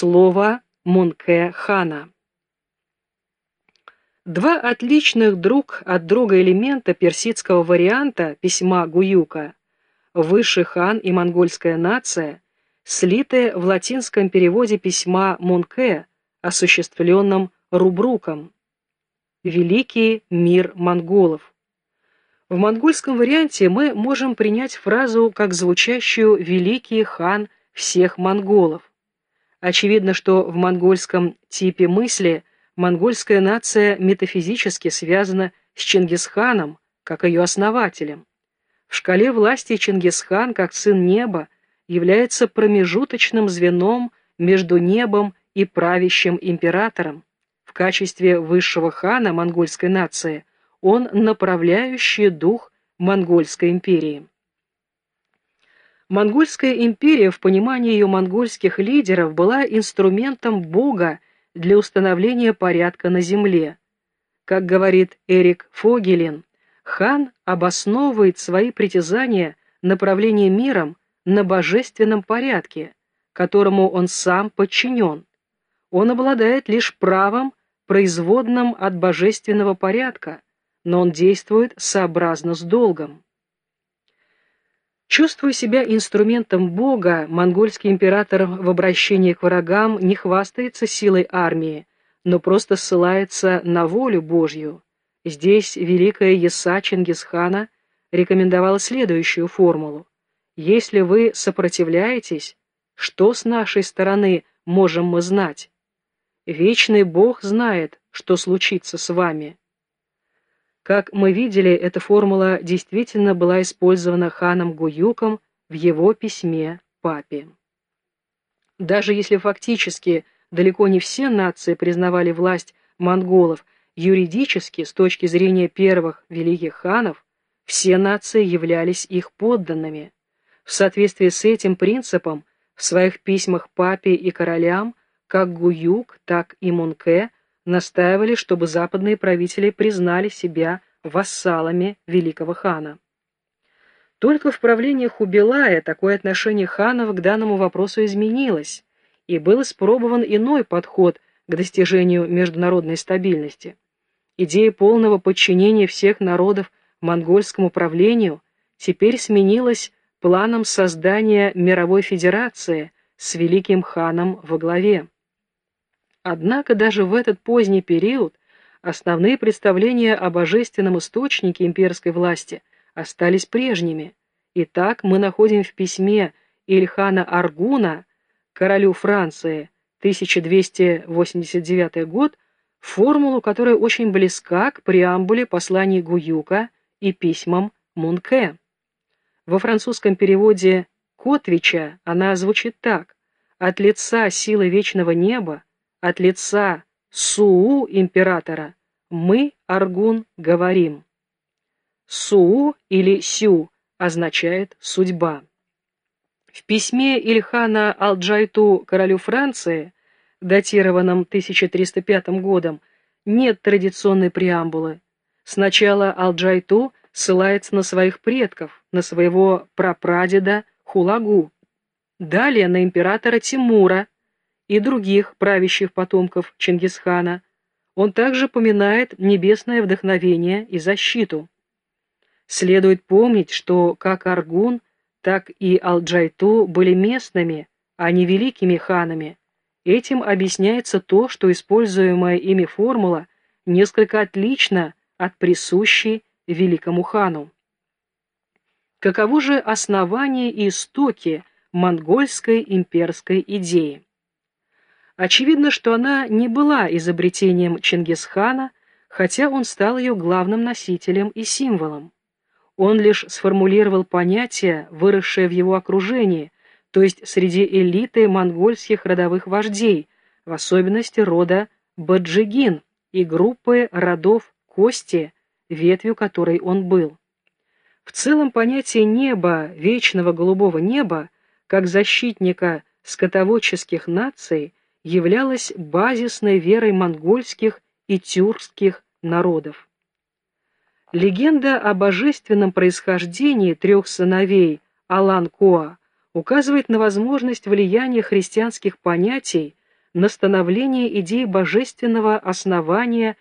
Слово Мунке хана. Два отличных друг от друга элемента персидского варианта письма Гуюка «Высший хан и монгольская нация» слиты в латинском переводе письма Мунке, осуществленном Рубруком «Великий мир монголов». В монгольском варианте мы можем принять фразу как звучащую «Великий хан всех монголов». Очевидно, что в монгольском типе мысли монгольская нация метафизически связана с Чингисханом, как ее основателем. В шкале власти Чингисхан, как сын неба, является промежуточным звеном между небом и правящим императором. В качестве высшего хана монгольской нации он направляющий дух монгольской империи. Монгольская империя в понимании ее монгольских лидеров была инструментом Бога для установления порядка на земле. Как говорит Эрик Фогелин, хан обосновывает свои притязания на правление миром на божественном порядке, которому он сам подчинен. Он обладает лишь правом, производным от божественного порядка, но он действует сообразно с долгом. Чувствуя себя инструментом Бога, монгольский император в обращении к врагам не хвастается силой армии, но просто ссылается на волю Божью. Здесь великая Еса Чингисхана рекомендовала следующую формулу. «Если вы сопротивляетесь, что с нашей стороны можем мы знать? Вечный Бог знает, что случится с вами». Как мы видели, эта формула действительно была использована ханом Гуюком в его письме папе. Даже если фактически далеко не все нации признавали власть монголов, юридически, с точки зрения первых великих ханов, все нации являлись их подданными. В соответствии с этим принципом в своих письмах папе и королям как Гуюк, так и Мунке настаивали, чтобы западные правители признали себя вассалами великого хана. Только в правлении Хубилая такое отношение ханов к данному вопросу изменилось, и был испробован иной подход к достижению международной стабильности. Идея полного подчинения всех народов монгольскому правлению теперь сменилась планом создания мировой федерации с великим ханом во главе. Однако даже в этот поздний период основные представления о божественном источнике имперской власти остались прежними. Итак, мы находим в письме Ильхана Аргуна, королю Франции, 1289 год, формулу, которая очень близка к преамбуле посланий Гуюка и письмам Мунке. Во французском переводе Котвича она звучит так «От лица силы вечного неба от лица Суу императора мы, Аргун, говорим. Суу или Сю означает «судьба». В письме Ильхана Алджайту королю Франции, датированном 1305 годом, нет традиционной преамбулы. Сначала Алджайту ссылается на своих предков, на своего прапрадеда Хулагу, далее на императора Тимура, и других правящих потомков Чингисхана, он также поминает небесное вдохновение и защиту. Следует помнить, что как Аргун, так и Алджайту были местными, а не великими ханами. Этим объясняется то, что используемая ими формула несколько отлична от присущей великому хану. Каково же основание и истоки монгольской имперской идеи? Очевидно, что она не была изобретением Чингисхана, хотя он стал ее главным носителем и символом. Он лишь сформулировал понятие, выросшее в его окружении, то есть среди элиты монгольских родовых вождей, в особенности рода Баджигин и группы родов Кости, ветвью которой он был. В целом понятие неба, вечного голубого неба, как защитника скотоводческих наций, являлась базисной верой монгольских и тюркских народов. Легенда о божественном происхождении трех сыновей Алан-Коа указывает на возможность влияния христианских понятий на становление идеи божественного основания